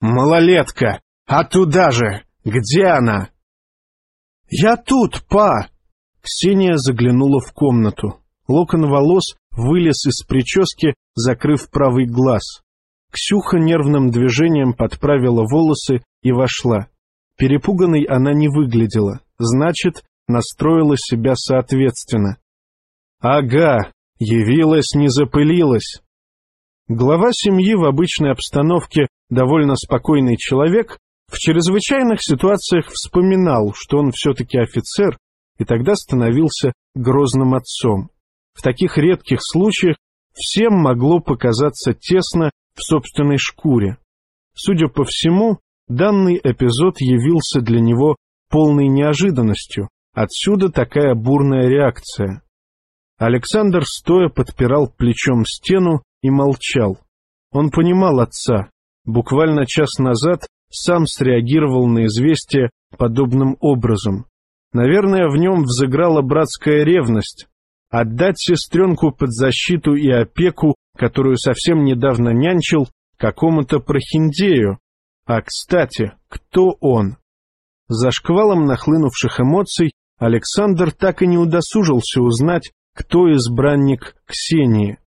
«Малолетка! А туда же! Где она?» «Я тут, па!» Ксения заглянула в комнату. Локон волос вылез из прически, закрыв правый глаз. Ксюха нервным движением подправила волосы и вошла. Перепуганной она не выглядела, значит, настроила себя соответственно. «Ага, явилась, не запылилась». Глава семьи в обычной обстановке довольно спокойный человек, в чрезвычайных ситуациях вспоминал, что он все-таки офицер, и тогда становился грозным отцом. В таких редких случаях всем могло показаться тесно в собственной шкуре. Судя по всему, данный эпизод явился для него полной неожиданностью, отсюда такая бурная реакция. Александр стоя подпирал плечом стену и молчал. Он понимал отца. Буквально час назад сам среагировал на известие подобным образом. Наверное, в нем взыграла братская ревность. Отдать сестренку под защиту и опеку, которую совсем недавно нянчил, какому-то прохиндею. А, кстати, кто он? За шквалом нахлынувших эмоций Александр так и не удосужился узнать, кто избранник Ксении.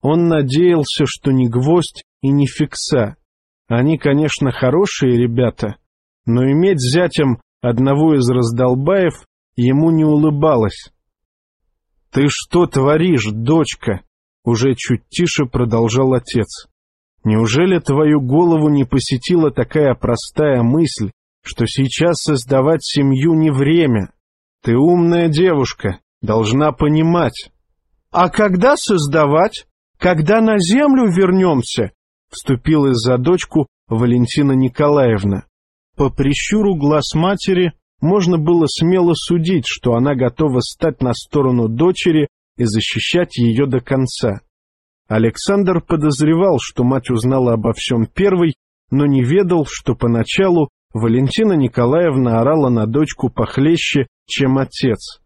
Он надеялся, что не гвоздь и не фикса. Они, конечно, хорошие ребята, но иметь зятем одного из раздолбаев ему не улыбалось. — Ты что творишь, дочка? — уже чуть тише продолжал отец. — Неужели твою голову не посетила такая простая мысль, что сейчас создавать семью не время? Ты умная девушка, должна понимать. — А когда создавать? Когда на землю вернемся? — вступилась за дочку Валентина Николаевна. По прищуру глаз матери можно было смело судить, что она готова стать на сторону дочери и защищать ее до конца. Александр подозревал, что мать узнала обо всем первой, но не ведал, что поначалу Валентина Николаевна орала на дочку похлеще, чем отец.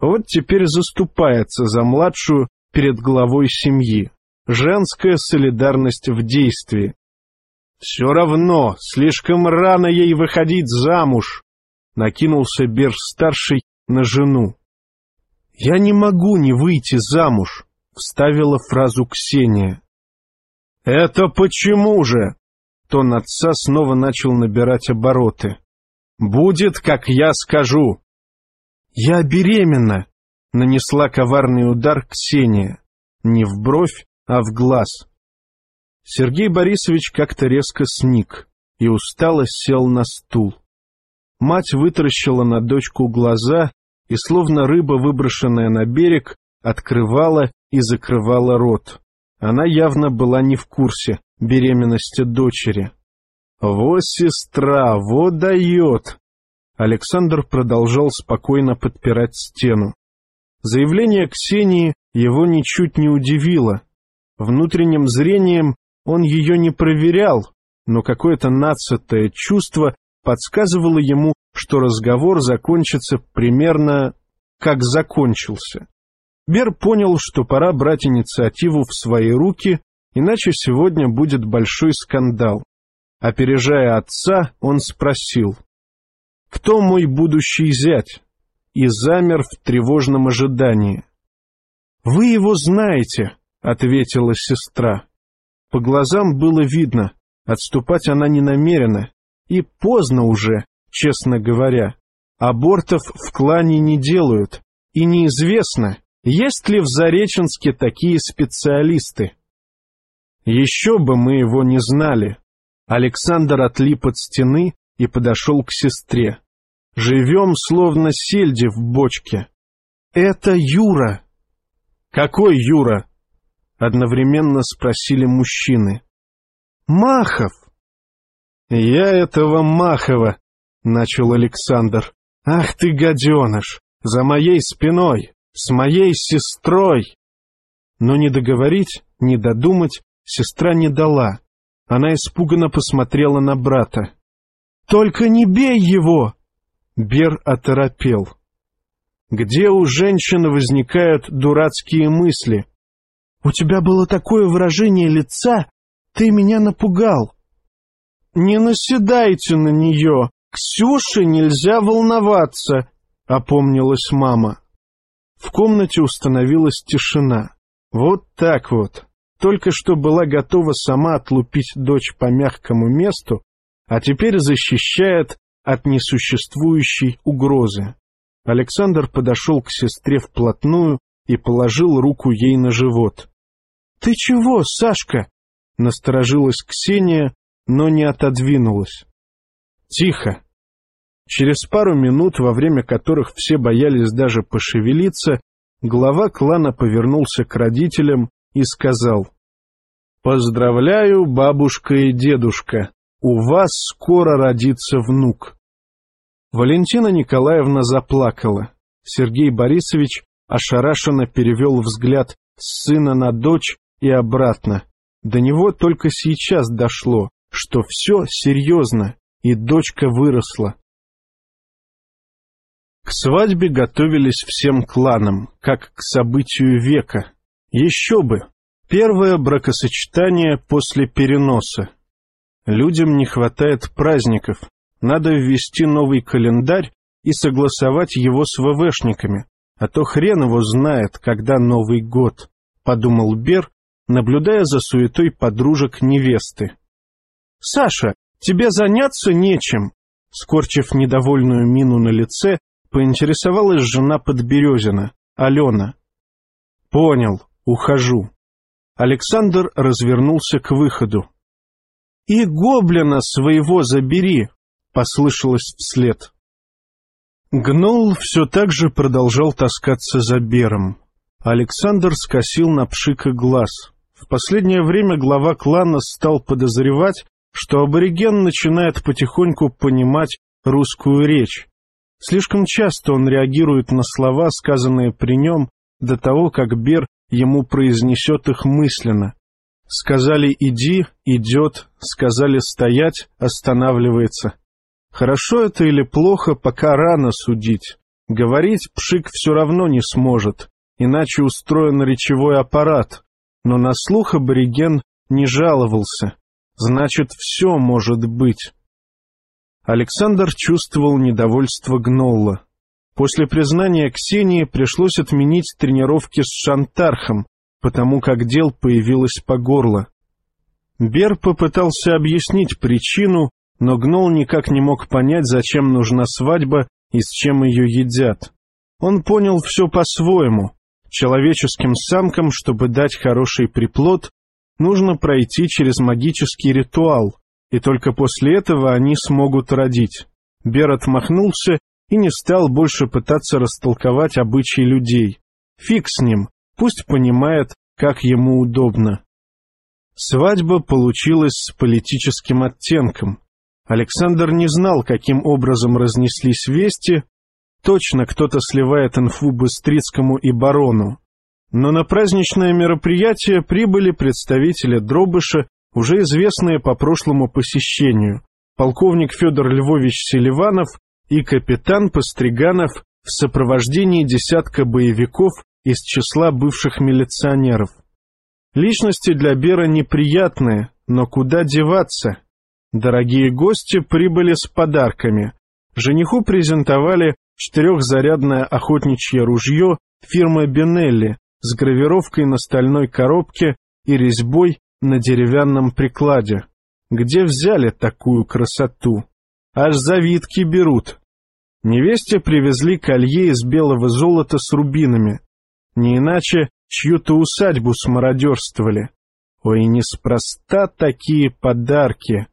Вот теперь заступается за младшую перед главой семьи. Женская солидарность в действии. Все равно, слишком рано ей выходить замуж, накинулся Берж-старший на жену. «Я не могу не выйти замуж», — вставила фразу Ксения. «Это почему же?» Тон отца снова начал набирать обороты. «Будет, как я скажу». «Я беременна», — нанесла коварный удар Ксения. Не в бровь, а в глаз. Сергей Борисович как-то резко сник и устало сел на стул. Мать вытаращила на дочку глаза и, словно рыба, выброшенная на берег, открывала и закрывала рот. Она явно была не в курсе беременности дочери. «Во, сестра, во дает!» Александр продолжал спокойно подпирать стену. Заявление Ксении его ничуть не удивило. Внутренним зрением он ее не проверял, но какое-то нацатое чувство подсказывало ему, что разговор закончится примерно как закончился. Бер понял, что пора брать инициативу в свои руки, иначе сегодня будет большой скандал. Опережая отца, он спросил, «Кто мой будущий зять?» и замер в тревожном ожидании. «Вы его знаете», — ответила сестра. По глазам было видно, отступать она не намерена, и поздно уже, честно говоря. Абортов в клане не делают, и неизвестно, есть ли в Зареченске такие специалисты. Еще бы мы его не знали. Александр отлип от стены и подошел к сестре. Живем, словно сельди в бочке. Это Юра. Какой Юра? Одновременно спросили мужчины. Махов. «Я этого Махова», — начал Александр. «Ах ты, гаденыш! За моей спиной! С моей сестрой!» Но не договорить, не додумать сестра не дала. Она испуганно посмотрела на брата. «Только не бей его!» Бер оторопел. Где у женщины возникают дурацкие мысли? «У тебя было такое выражение лица, ты меня напугал!» не наседайте на нее. Ксюше нельзя волноваться», — опомнилась мама. В комнате установилась тишина. Вот так вот. Только что была готова сама отлупить дочь по мягкому месту, а теперь защищает от несуществующей угрозы. Александр подошел к сестре вплотную и положил руку ей на живот. — Ты чего, Сашка? — насторожилась Ксения, но не отодвинулась. — Тихо. Через пару минут, во время которых все боялись даже пошевелиться, глава клана повернулся к родителям и сказал — Поздравляю, бабушка и дедушка, у вас скоро родится внук. Валентина Николаевна заплакала. Сергей Борисович ошарашенно перевел взгляд с сына на дочь и обратно. До него только сейчас дошло, что все серьезно, и дочка выросла. К свадьбе готовились всем кланам, как к событию века. Еще бы! Первое бракосочетание после переноса. Людям не хватает праздников, надо ввести новый календарь и согласовать его с ВВшниками, а то хрен его знает, когда Новый год, — подумал Бер, наблюдая за суетой подружек невесты. — Саша, тебе заняться нечем, — скорчив недовольную мину на лице, поинтересовалась жена Подберезина, Алена. — Понял, ухожу. Александр развернулся к выходу. — И гоблина своего забери, — послышалось вслед. Гнол все так же продолжал таскаться за Бером. Александр скосил на Пшика глаз. В последнее время глава клана стал подозревать, что абориген начинает потихоньку понимать русскую речь. Слишком часто он реагирует на слова, сказанные при нем, до того, как Бер ему произнесет их мысленно. Сказали «иди» — идет, сказали «стоять» — останавливается. Хорошо это или плохо, пока рано судить. Говорить Пшик все равно не сможет, иначе устроен речевой аппарат. Но на слух абориген не жаловался. Значит, все может быть. Александр чувствовал недовольство Гнолла. После признания Ксении пришлось отменить тренировки с Шантархом, потому как дел появилось по горло. Бер попытался объяснить причину, но Гнол никак не мог понять, зачем нужна свадьба и с чем ее едят. Он понял все по-своему. Человеческим самкам, чтобы дать хороший приплод, нужно пройти через магический ритуал, и только после этого они смогут родить. Бер отмахнулся и не стал больше пытаться растолковать обычаи людей. Фиг с ним, пусть понимает, как ему удобно. Свадьба получилась с политическим оттенком. Александр не знал, каким образом разнеслись вести, точно кто-то сливает инфу Быстрицкому и барону. Но на праздничное мероприятие прибыли представители Дробыша, уже известные по прошлому посещению, полковник Федор Львович Селиванов и капитан Постриганов в сопровождении десятка боевиков из числа бывших милиционеров. Личности для Бера неприятные, но куда деваться? Дорогие гости прибыли с подарками. Жениху презентовали четырехзарядное охотничье ружье фирмы Бенелли с гравировкой на стальной коробке и резьбой на деревянном прикладе. Где взяли такую красоту? Аж завитки берут. Невесте привезли колье из белого золота с рубинами. Не иначе чью-то усадьбу смародерствовали. Ой, неспроста такие подарки.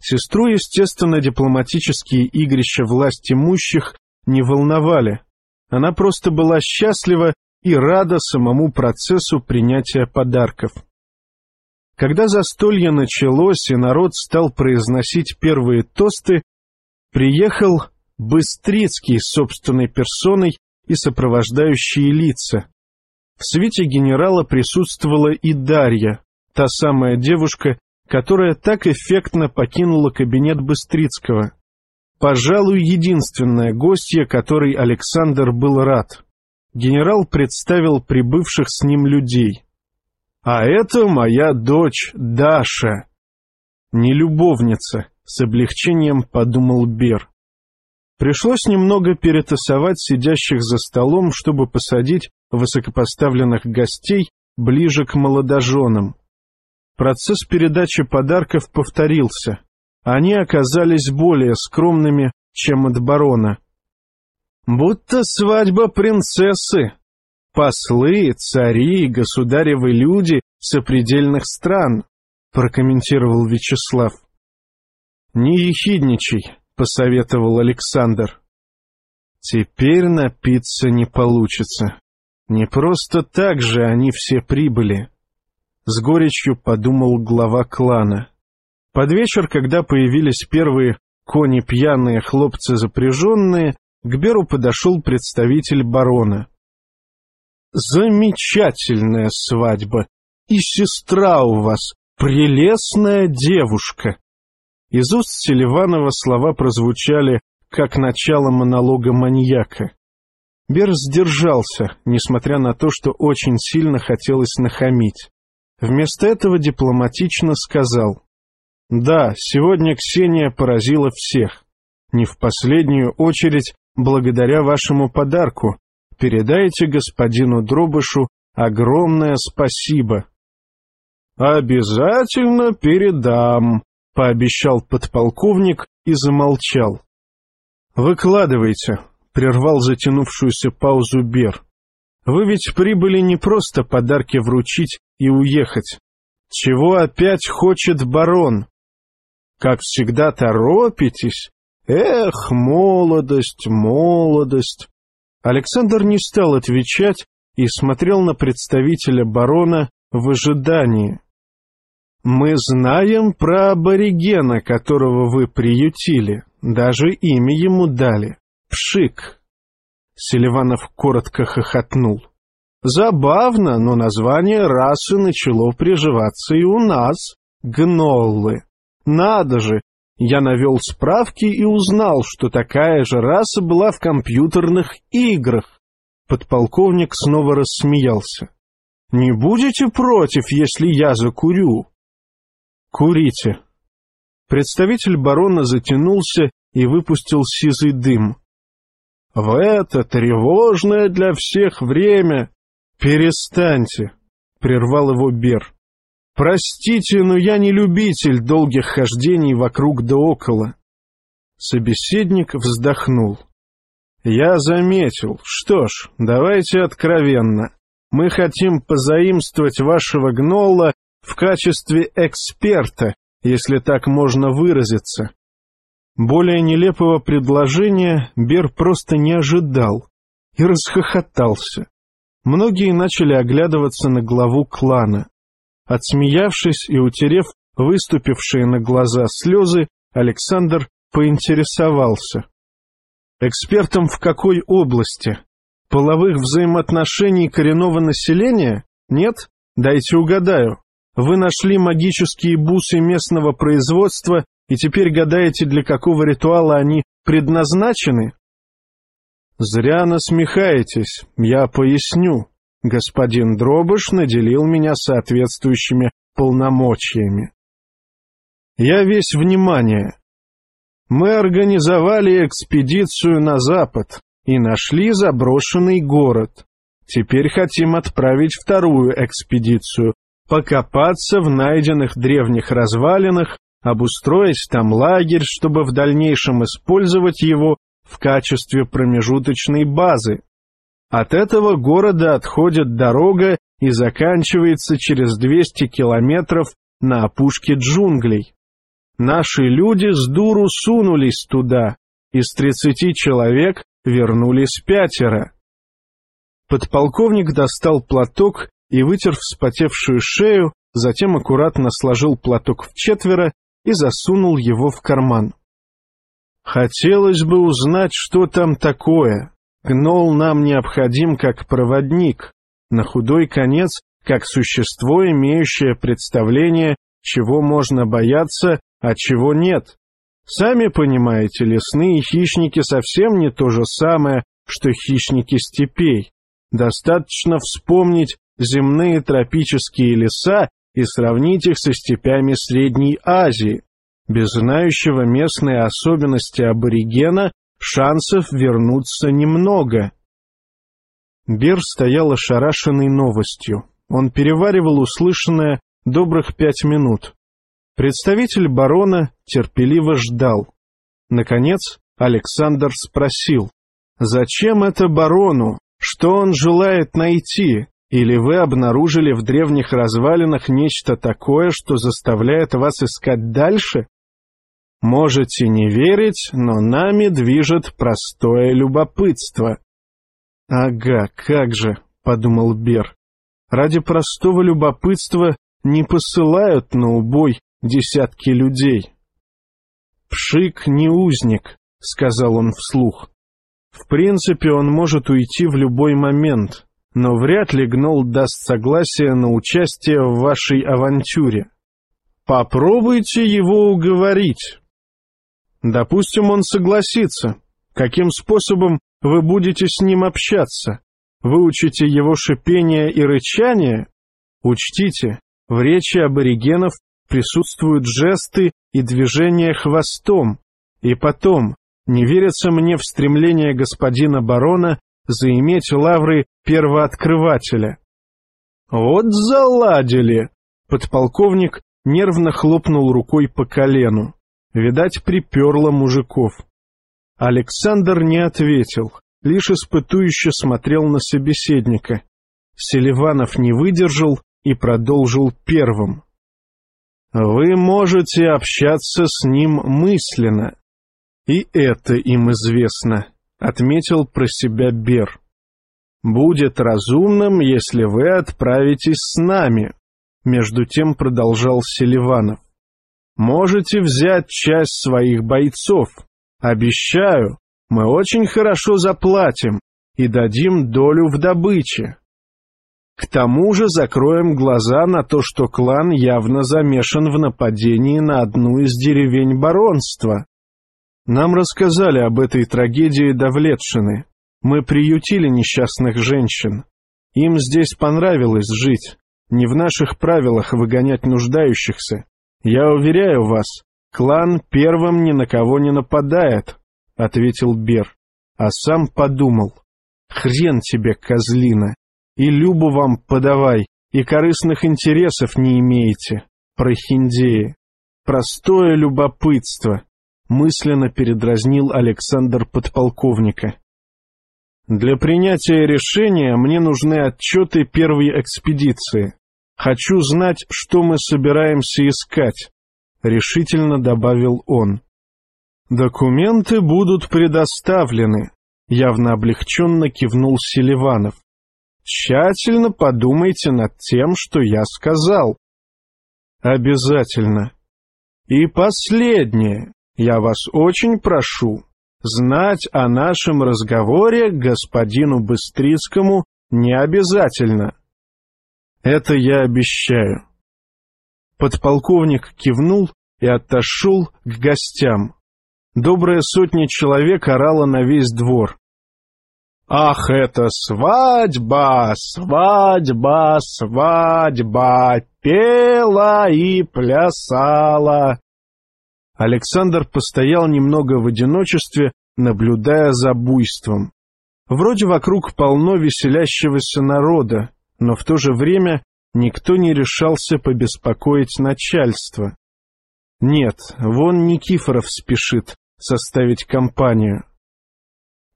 Сестру, естественно, дипломатические игрища власть имущих не волновали. Она просто была счастлива и рада самому процессу принятия подарков. Когда застолье началось и народ стал произносить первые тосты, приехал Быстрицкий собственной персоной и сопровождающие лица. В свете генерала присутствовала и Дарья, та самая девушка, которая так эффектно покинула кабинет Быстрицкого. Пожалуй, единственная гостья, которой Александр был рад. Генерал представил прибывших с ним людей. «А это моя дочь Даша». не любовница, с облегчением подумал Бер. Пришлось немного перетасовать сидящих за столом, чтобы посадить высокопоставленных гостей ближе к молодоженам. Процесс передачи подарков повторился. Они оказались более скромными, чем от барона. Будто свадьба принцессы. Послы, цари, государевы люди сопредельных стран, прокомментировал Вячеслав. Не ехидничай, посоветовал Александр. Теперь напиться не получится. Не просто так же они все прибыли. С горечью подумал глава клана. Под вечер, когда появились первые кони пьяные, хлопцы запряженные, к Беру подошел представитель барона. «Замечательная свадьба! И сестра у вас, прелестная девушка!» Из уст Селиванова слова прозвучали, как начало монолога маньяка. Бер сдержался, несмотря на то, что очень сильно хотелось нахамить. Вместо этого дипломатично сказал. «Да, сегодня Ксения поразила всех. Не в последнюю очередь благодаря вашему подарку. Передайте господину Дробышу огромное спасибо». «Обязательно передам», — пообещал подполковник и замолчал. «Выкладывайте», — прервал затянувшуюся паузу Бер. «Вы ведь прибыли не просто подарки вручить и уехать. Чего опять хочет барон? Как всегда торопитесь? Эх, молодость, молодость!» Александр не стал отвечать и смотрел на представителя барона в ожидании. Мы знаем про аборигена, которого вы приютили. Даже имя ему дали. Пшик. Селиванов коротко хохотнул. Забавно, но название расы начало приживаться и у нас. Гноллы. Надо же, я навел справки и узнал, что такая же раса была в компьютерных играх. Подполковник снова рассмеялся. «Не будете против, если я закурю?» «Курите». Представитель барона затянулся и выпустил сизый дым. «В это тревожное для всех время...» «Перестаньте», — прервал его Бер. «Простите, но я не любитель долгих хождений вокруг да около». Собеседник вздохнул. «Я заметил. Что ж, давайте откровенно. Мы хотим позаимствовать вашего гнолла в качестве эксперта, если так можно выразиться. Более нелепого предложения Бер просто не ожидал и расхохотался. Многие начали оглядываться на главу клана. Отсмеявшись и утерев выступившие на глаза слезы, Александр поинтересовался. «Экспертом в какой области? Половых взаимоотношений коренного населения? Нет? Дайте угадаю. Вы нашли магические бусы местного производства и теперь гадаете, для какого ритуала они предназначены? Зря насмехаетесь, я поясню. Господин Дробыш наделил меня соответствующими полномочиями. Я весь внимание. Мы организовали экспедицию на запад и нашли заброшенный город. Теперь хотим отправить вторую экспедицию покопаться в найденных древних развалинах, обустроить там лагерь, чтобы в дальнейшем использовать его в качестве промежуточной базы. От этого города отходит дорога и заканчивается через 200 километров на опушке джунглей. Наши люди с дуру сунулись туда, из 30 человек вернулись пятеро. Подполковник достал платок и вытер вспотевшую шею, затем аккуратно сложил платок в четверо и засунул его в карман. «Хотелось бы узнать, что там такое. Гнол нам необходим как проводник, на худой конец, как существо, имеющее представление, чего можно бояться, а чего нет. Сами понимаете, лесные хищники совсем не то же самое, что хищники степей. Достаточно вспомнить земные тропические леса и сравнить их со степями Средней Азии. Без знающего местные особенности аборигена шансов вернуться немного. Бер стоял ошарашенный новостью. Он переваривал услышанное добрых пять минут. Представитель барона терпеливо ждал. Наконец Александр спросил, «Зачем это барону? Что он желает найти? Или вы обнаружили в древних развалинах нечто такое, что заставляет вас искать дальше? Можете не верить, но нами движет простое любопытство». «Ага, как же», — подумал Бер. «Ради простого любопытства не посылают на убой десятки людей». «Пшик не узник», — сказал он вслух. «В принципе, он может уйти в любой момент, но вряд ли Гнол даст согласие на участие в вашей авантюре. Попробуйте его уговорить». «Допустим, он согласится. Каким способом вы будете с ним общаться? Выучите его шипение и рычание? Учтите, в речи аборигенов присутствуют жесты и движения хвостом. И потом, не верится мне в стремление господина барона заиметь лавры первооткрывателя. Вот заладили! Подполковник нервно хлопнул рукой по колену. Видать, приперло мужиков. Александр не ответил, лишь испытующе смотрел на собеседника. Селиванов не выдержал и продолжил первым. «Вы можете общаться с ним мысленно. И это им известно», — отметил про себя Бер. «Будет разумным, если вы отправитесь с нами», — между тем продолжал Селиванов. «Можете взять часть своих бойцов, Обещаю, мы очень хорошо заплатим и дадим долю в добыче. К тому же закроем глаза на то, что клан явно замешан в нападении на одну из деревень баронства. Нам рассказали об этой трагедии Давлетшины. Мы приютили несчастных женщин. Им здесь понравилось жить. Не в наших правилах выгонять нуждающихся. Я уверяю вас, «Клан первым ни на кого не нападает», — ответил Бер, а сам подумал. «Хрен тебе, козлина! И Любу вам подавай, и корыстных интересов не имеете, прохиндеи. Простое любопытство», — мысленно передразнил Александр подполковника. «Для принятия решения мне нужны отчеты первой экспедиции. Хочу знать, что мы собираемся искать, — решительно добавил он. «Документы будут предоставлены», — явно облегченно кивнул Селиванов. «Тщательно подумайте над тем, что я сказал». «Обязательно. И последнее, я вас очень прошу, знать о нашем разговоре господину Быстрицкому не обязательно». «Это я обещаю», Подполковник кивнул и отошел к гостям. Добрая сотня человек орала на весь двор. «Ах, это свадьба, свадьба, свадьба, пела и плясала!» Александр постоял немного в одиночестве, наблюдая за буйством. Вроде вокруг полно веселящегося народа, но в то же время Никто не решался побеспокоить начальство. Нет, вон Никифоров спешит составить компанию.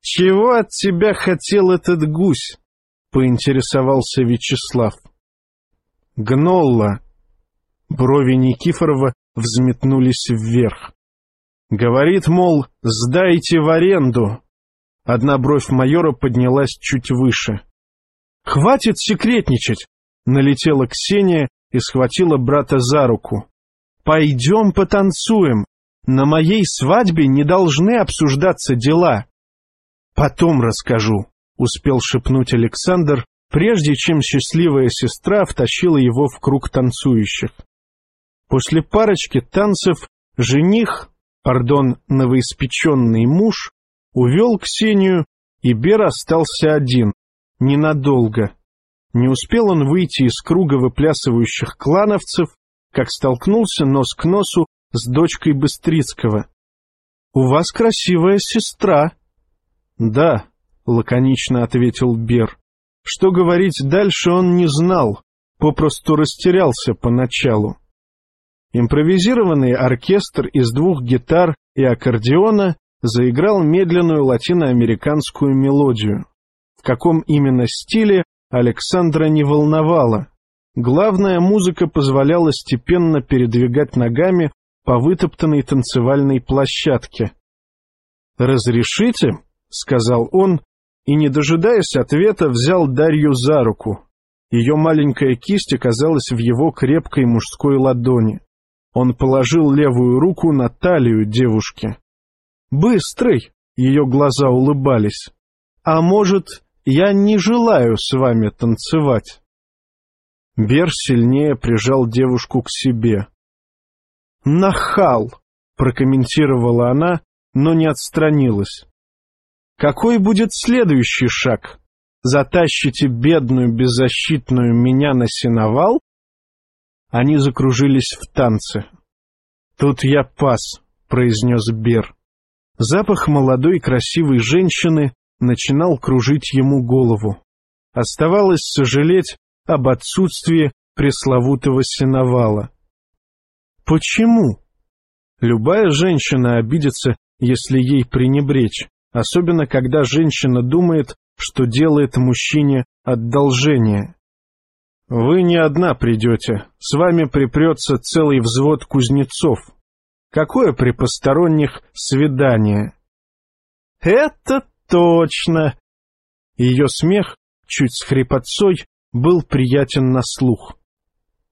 «Чего от тебя хотел этот гусь?» — поинтересовался Вячеслав. «Гнолла». Брови Никифорова взметнулись вверх. «Говорит, мол, сдайте в аренду». Одна бровь майора поднялась чуть выше. «Хватит секретничать! Налетела Ксения и схватила брата за руку. «Пойдем потанцуем. На моей свадьбе не должны обсуждаться дела». «Потом расскажу», — успел шепнуть Александр, прежде чем счастливая сестра втащила его в круг танцующих. После парочки танцев жених, пардон, новоиспеченный муж, увел Ксению, и Бер остался один, ненадолго. Не успел он выйти из круга выплясывающих клановцев, как столкнулся нос к носу с дочкой Быстрицкого. — У вас красивая сестра. — Да, — лаконично ответил Бер. Что говорить дальше он не знал, попросту растерялся поначалу. Импровизированный оркестр из двух гитар и аккордеона заиграл медленную латиноамериканскую мелодию. Каком именно стиле Александра не волновало. Главная музыка позволяла степенно передвигать ногами по вытоптанной танцевальной площадке. «Разрешите?» — сказал он, и, не дожидаясь ответа, взял Дарью за руку. Ее маленькая кисть оказалась в его крепкой мужской ладони. Он положил левую руку на талию девушки. «Быстрый!» — ее глаза улыбались. «А может, я не желаю с вами танцевать?» Бер сильнее прижал девушку к себе. «Нахал!» — прокомментировала она, но не отстранилась. «Какой будет следующий шаг? Затащите бедную беззащитную меня на сеновал?» Они закружились в танце. «Тут я пас», — произнес Бер. Запах молодой красивой женщины начинал кружить ему голову. Оставалось сожалеть об отсутствии пресловутого сеновала. Почему? Любая женщина обидится, если ей пренебречь, особенно когда женщина думает, что делает мужчине одолжение. Вы не одна придете, с вами припрется целый взвод кузнецов. Какое при посторонних свидание? Это точно! Ее смех, чуть с хрипотцой, был приятен на слух.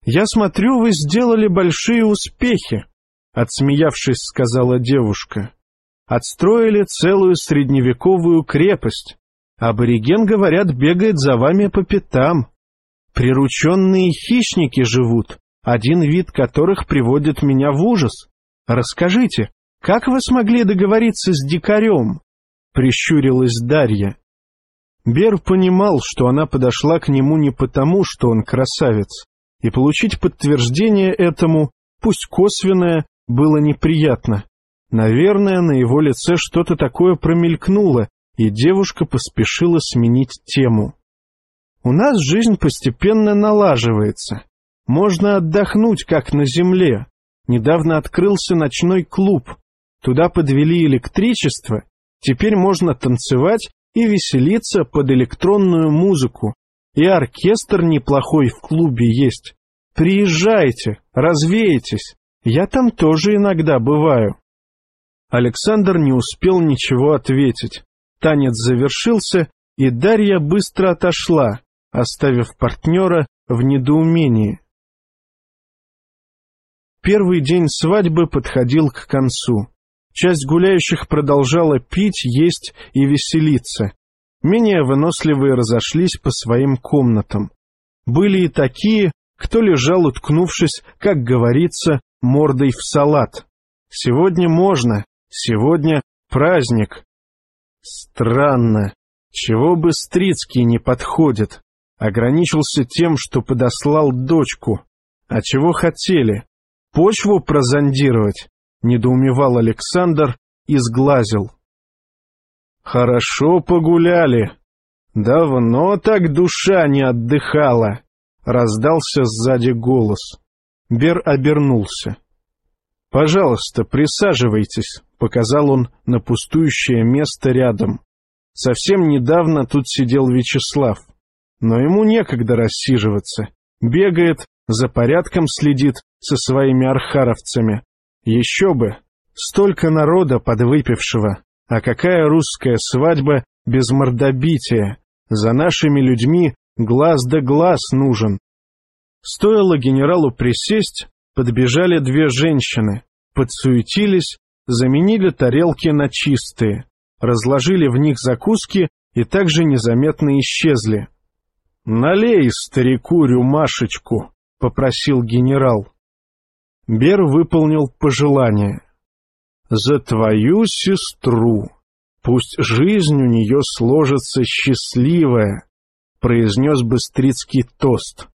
«Я смотрю, вы сделали большие успехи», — отсмеявшись, сказала девушка. «Отстроили целую средневековую крепость. Абориген, говорят, бегает за вами по пятам. Прирученные хищники живут, один вид которых приводит меня в ужас. Расскажите, как вы смогли договориться с дикарем?» — прищурилась Дарья. Бер понимал, что она подошла к нему не потому, что он красавец, и получить подтверждение этому, пусть косвенное, было неприятно. Наверное, на его лице что-то такое промелькнуло, и девушка поспешила сменить тему. «У нас жизнь постепенно налаживается. Можно отдохнуть, как на земле. Недавно открылся ночной клуб. Туда подвели электричество. Теперь можно танцевать и веселиться под электронную музыку. И оркестр неплохой в клубе есть. Приезжайте, развеетесь. Я там тоже иногда бываю. Александр не успел ничего ответить. Танец завершился, и Дарья быстро отошла, оставив партнера в недоумении. Первый день свадьбы подходил к концу. Часть гуляющих продолжала пить, есть и веселиться. Менее выносливые разошлись по своим комнатам. Были и такие, кто лежал, уткнувшись, как говорится, мордой в салат. Сегодня можно, сегодня праздник. Странно, чего бы Стрицкий не подходит. Ограничился тем, что подослал дочку. А чего хотели? Почву прозондировать? — недоумевал Александр и сглазил. «Хорошо погуляли. Давно так душа не отдыхала», — раздался сзади голос. Бер обернулся. «Пожалуйста, присаживайтесь», — показал он на пустующее место рядом. Совсем недавно тут сидел Вячеслав, но ему некогда рассиживаться. Бегает, за порядком следит со своими архаровцами, еще бы! Столько народа подвыпившего! А какая русская свадьба без мордобития? За нашими людьми глаз да глаз нужен. Стоило генералу присесть, подбежали две женщины, подсуетились, заменили тарелки на чистые, разложили в них закуски и также незаметно исчезли. «Налей старику рюмашечку», — попросил генерал. Бер выполнил пожелание. «За твою сестру! Пусть жизнь у нее сложится счастливая!» произнес Быстрицкий тост.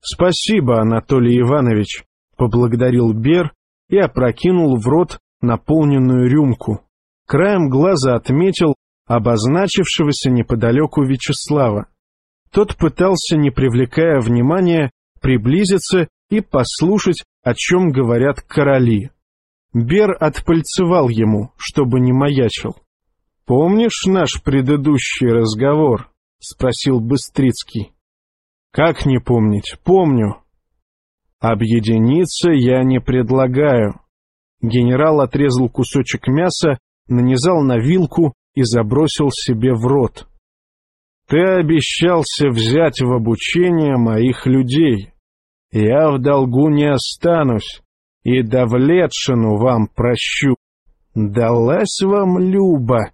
«Спасибо, Анатолий Иванович», — поблагодарил Бер и опрокинул в рот наполненную рюмку. Краем глаза отметил обозначившегося неподалеку Вячеслава. Тот пытался, не привлекая внимания, приблизиться и послушать, о чем говорят короли. Бер отпальцевал ему, чтобы не маячил. — Помнишь наш предыдущий разговор? — спросил Быстрицкий. — Как не помнить? Помню. — Объединиться я не предлагаю. Генерал отрезал кусочек мяса, нанизал на вилку и забросил себе в рот. Ты обещался взять в обучение моих людей. Я в долгу не останусь, и Давлетшину вам прощу. Далась вам Люба?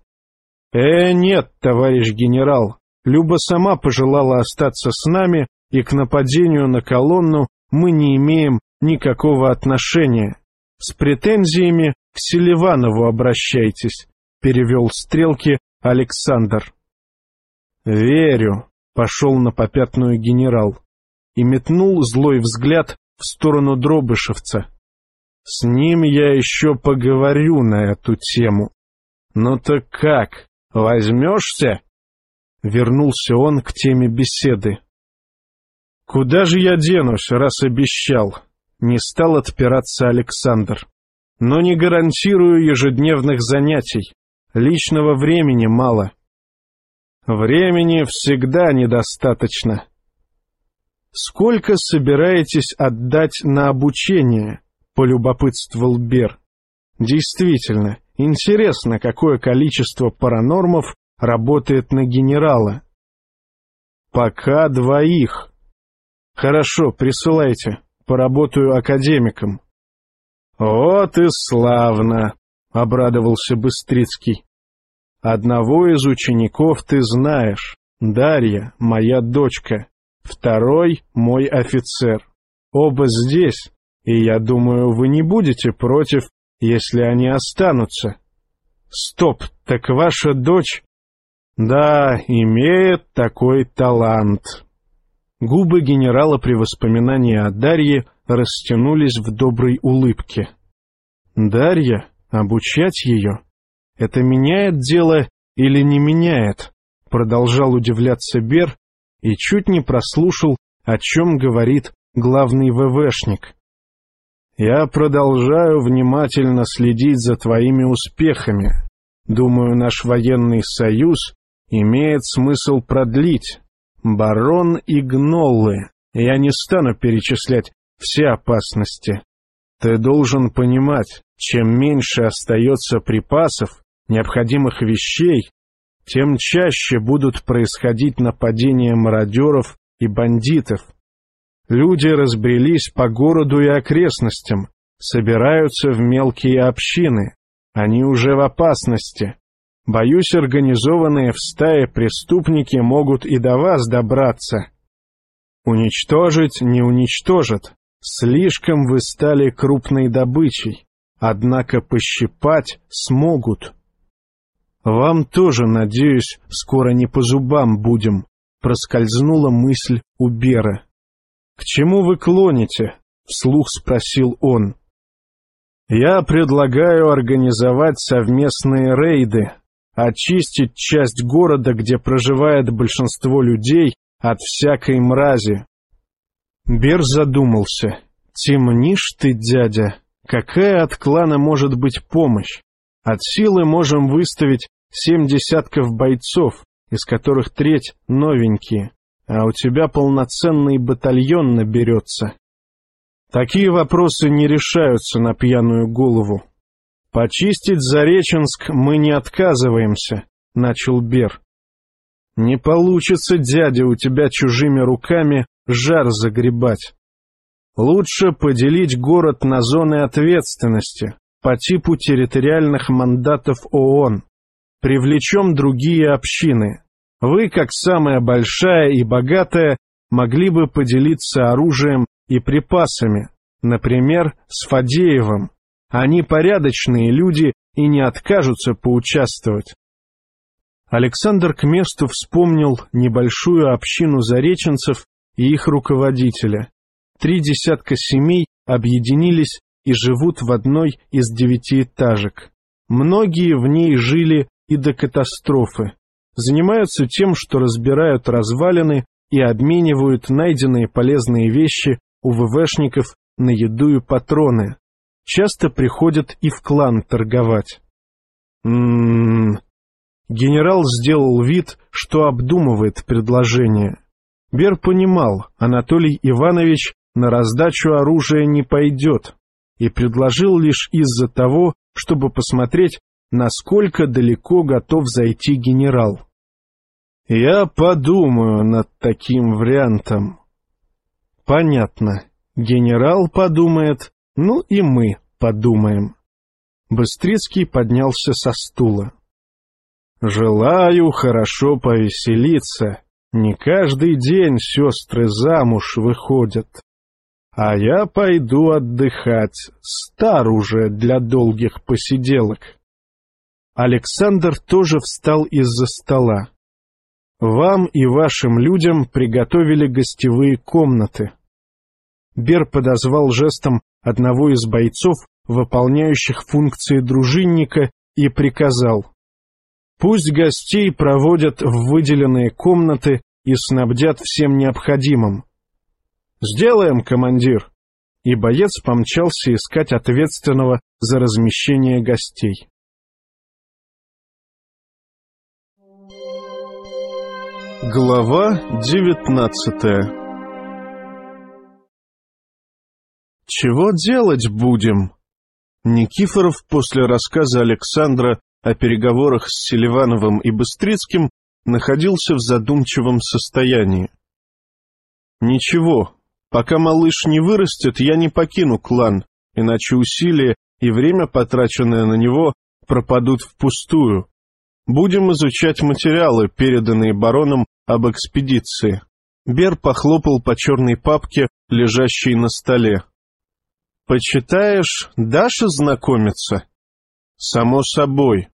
Э, нет, товарищ генерал, Люба сама пожелала остаться с нами, и к нападению на колонну мы не имеем никакого отношения. С претензиями к Селиванову обращайтесь, перевел стрелки Александр. «Верю», — пошел на попятную генерал и метнул злой взгляд в сторону Дробышевца. «С ним я еще поговорю на эту тему. Ну так как, возьмешься?» Вернулся он к теме беседы. «Куда же я денусь, раз обещал?» Не стал отпираться Александр. «Но не гарантирую ежедневных занятий. Личного времени мало». Времени всегда недостаточно. Сколько собираетесь отдать на обучение? Полюбопытствовал Бер. Действительно, интересно, какое количество паранормов работает на генерала. Пока двоих. Хорошо, присылайте, поработаю академиком. Вот и славно, обрадовался Быстрицкий. Одного из учеников ты знаешь, Дарья, моя дочка, второй — мой офицер. Оба здесь, и я думаю, вы не будете против, если они останутся. Стоп, так ваша дочь... Да, имеет такой талант. Губы генерала при воспоминании о Дарье растянулись в доброй улыбке. Дарья? Обучать ее? Это меняет дело или не меняет? Продолжал удивляться Бер и чуть не прослушал, о чем говорит главный ВВшник. Я продолжаю внимательно следить за твоими успехами. Думаю, наш военный союз имеет смысл продлить. Барон и гноллы. Я не стану перечислять все опасности. Ты должен понимать, чем меньше остается припасов, необходимых вещей, тем чаще будут происходить нападения мародеров и бандитов. Люди разбрелись по городу и окрестностям, собираются в мелкие общины. Они уже в опасности. Боюсь, организованные в стае преступники могут и до вас добраться. Уничтожить не уничтожат. Слишком вы стали крупной добычей. Однако пощипать смогут. «Вам тоже, надеюсь, скоро не по зубам будем», — проскользнула мысль у Бера. «К чему вы клоните?» — вслух спросил он. «Я предлагаю организовать совместные рейды, очистить часть города, где проживает большинство людей, от всякой мрази». Бер задумался. «Темнишь ты, дядя? Какая от клана может быть помощь? От силы можем выставить семь десятков бойцов, из которых треть новенькие, а у тебя полноценный батальон наберется. Такие вопросы не решаются на пьяную голову. Почистить Зареченск мы не отказываемся, — начал Бер. Не получится, дядя, у тебя чужими руками жар загребать. Лучше поделить город на зоны ответственности, по типу территориальных мандатов ООН. Привлечем другие общины. Вы, как самая большая и богатая, могли бы поделиться оружием и припасами, например, с Фадеевым. Они порядочные люди и не откажутся поучаствовать. Александр к месту вспомнил небольшую общину зареченцев и их руководителя. Три десятка семей объединились и живут в одной из девятиэтажек. Многие в ней жили и до катастрофы. Занимаются тем, что разбирают развалины и обменивают найденные полезные вещи у ВВшников на еду и патроны. Часто приходят и в клан торговать. Ммм... Генерал сделал вид, что обдумывает предложение. Бер понимал, Анатолий Иванович на раздачу оружия не пойдет, и предложил лишь из-за того, чтобы посмотреть, насколько далеко готов зайти генерал. «Я подумаю над таким вариантом». «Понятно. Генерал подумает, ну и мы подумаем». Быстрицкий поднялся со стула. «Желаю хорошо повеселиться. Не каждый день сестры замуж выходят. А я пойду отдыхать, стар уже для долгих посиделок». Александр тоже встал из-за стола. «Вам и вашим людям приготовили гостевые комнаты». Бер подозвал жестом одного из бойцов, выполняющих функции дружинника, и приказал. «Пусть гостей проводят в выделенные комнаты и снабдят всем необходимым». «Сделаем, командир!» И боец помчался искать ответственного за размещение гостей. Глава девятнадцатая «Чего делать будем?» Никифоров после рассказа Александра о переговорах с Селивановым и Быстрицким находился в задумчивом состоянии. «Ничего, пока малыш не вырастет, я не покину клан, иначе усилия и время, потраченное на него, пропадут впустую. Будем изучать материалы, переданные бароном об экспедиции. Бер похлопал по черной папке, лежащей на столе. «Почитаешь, Даша знакомиться?» «Само собой».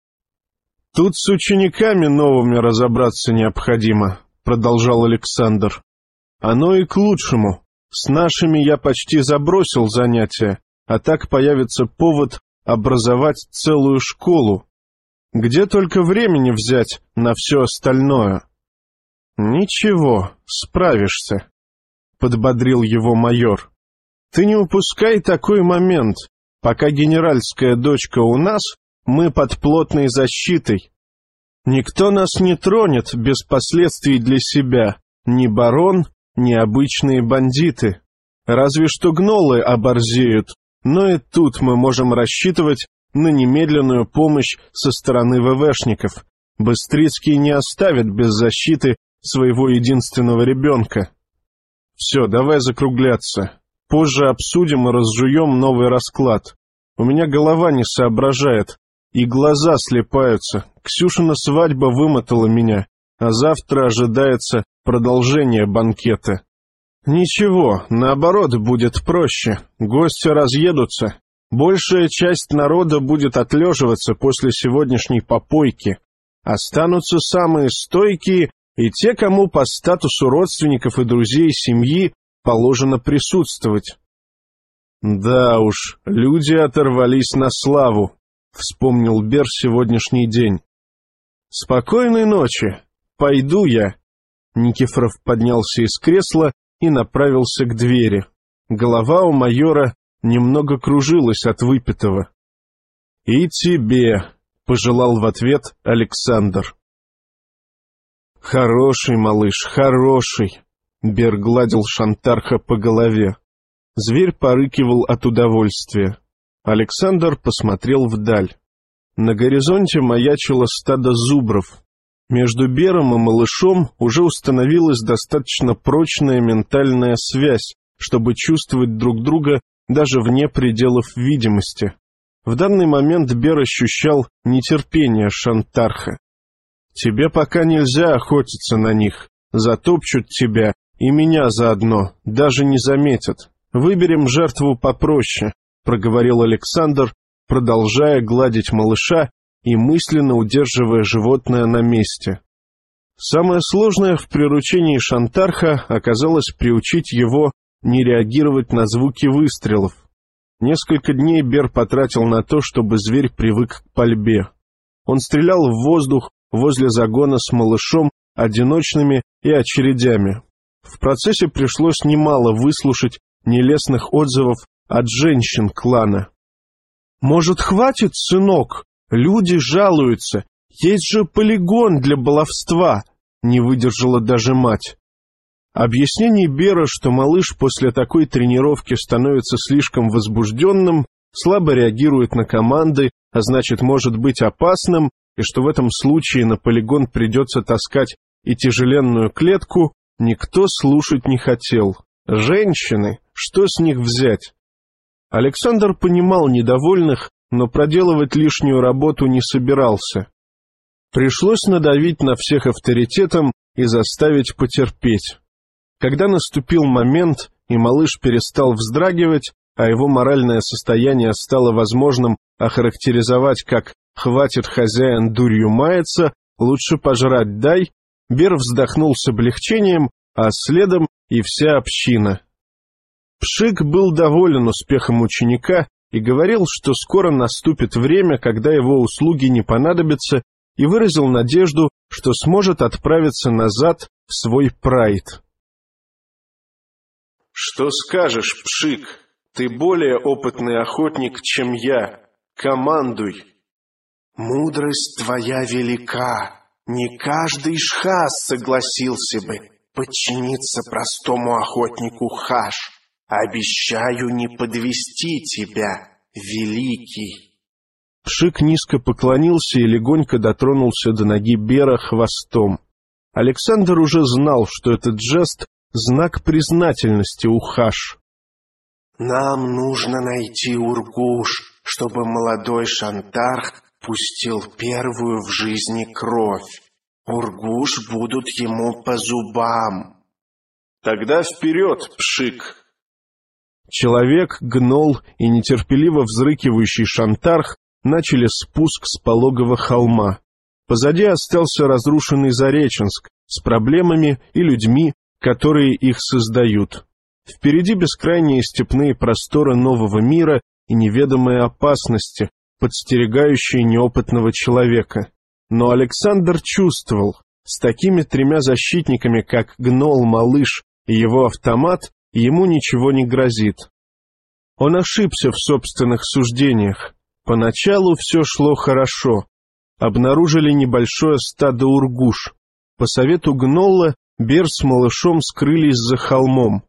«Тут с учениками новыми разобраться необходимо», — продолжал Александр. «Оно и к лучшему. С нашими я почти забросил занятия, а так появится повод образовать целую школу, где только времени взять на все остальное? — Ничего, справишься, — подбодрил его майор. — Ты не упускай такой момент. Пока генеральская дочка у нас, мы под плотной защитой. Никто нас не тронет без последствий для себя, ни барон, ни обычные бандиты. Разве что гнолы оборзеют, но и тут мы можем рассчитывать на немедленную помощь со стороны ВВшников. Быстрицкий не оставит без защиты своего единственного ребенка. Все, давай закругляться. Позже обсудим и разжуем новый расклад. У меня голова не соображает, и глаза слепаются. Ксюшина свадьба вымотала меня, а завтра ожидается продолжение банкета. Ничего, наоборот, будет проще. Гости разъедутся, Большая часть народа будет отлеживаться после сегодняшней попойки. Останутся самые стойкие и те, кому по статусу родственников и друзей семьи положено присутствовать. «Да уж, люди оторвались на славу», — вспомнил Бер сегодняшний день. «Спокойной ночи. Пойду я». Никифоров поднялся из кресла и направился к двери. Голова у майора немного кружилась от выпитого. «И тебе», — пожелал в ответ Александр. «Хороший малыш, хороший», — Бер гладил Шантарха по голове. Зверь порыкивал от удовольствия. Александр посмотрел вдаль. На горизонте маячило стадо зубров. Между Бером и малышом уже установилась достаточно прочная ментальная связь, чтобы чувствовать друг друга даже вне пределов видимости. В данный момент Бер ощущал нетерпение Шантарха. «Тебе пока нельзя охотиться на них. Затопчут тебя и меня заодно, даже не заметят. Выберем жертву попроще», — проговорил Александр, продолжая гладить малыша и мысленно удерживая животное на месте. Самое сложное в приручении Шантарха оказалось приучить его не реагировать на звуки выстрелов. Несколько дней Бер потратил на то, чтобы зверь привык к пальбе. Он стрелял в воздух возле загона с малышом, одиночными и очередями. В процессе пришлось немало выслушать нелестных отзывов от женщин клана. «Может, хватит, сынок? Люди жалуются. Есть же полигон для баловства!» — не выдержала даже мать. Объяснение Бера, что малыш после такой тренировки становится слишком возбужденным, слабо реагирует на команды, а значит может быть опасным, и что в этом случае на полигон придется таскать и тяжеленную клетку, никто слушать не хотел. Женщины, что с них взять? Александр понимал недовольных, но проделывать лишнюю работу не собирался. Пришлось надавить на всех авторитетом и заставить потерпеть. Когда наступил момент, и малыш перестал вздрагивать, а его моральное состояние стало возможным охарактеризовать как «хватит хозяин дурью мается, лучше пожрать дай», Бер вздохнул с облегчением, а следом и вся община. Пшик был доволен успехом ученика и говорил, что скоро наступит время, когда его услуги не понадобятся, и выразил надежду, что сможет отправиться назад в свой прайд. «Что скажешь, Пшик? Ты более опытный охотник, чем я. Командуй!» «Мудрость твоя велика. Не каждый шхас согласился бы подчиниться простому охотнику Хаш. Обещаю не подвести тебя, великий!» Пшик низко поклонился и легонько дотронулся до ноги Бера хвостом. Александр уже знал, что этот жест — знак признательности у Хаш. «Нам нужно найти Ургуш, чтобы молодой Шантарх пустил первую в жизни кровь. Ургуш будут ему по зубам. Тогда вперед, пшик! Человек, гнол и нетерпеливо взрыкивающий шантарх начали спуск с пологого холма. Позади остался разрушенный Зареченск с проблемами и людьми, которые их создают. Впереди бескрайние степные просторы нового мира и неведомые опасности, подстерегающие неопытного человека. Но Александр чувствовал, с такими тремя защитниками, как Гнол, Малыш и его автомат, ему ничего не грозит. Он ошибся в собственных суждениях. Поначалу все шло хорошо. Обнаружили небольшое стадо ургуш. По совету Гнолла Бер с малышом скрылись за холмом.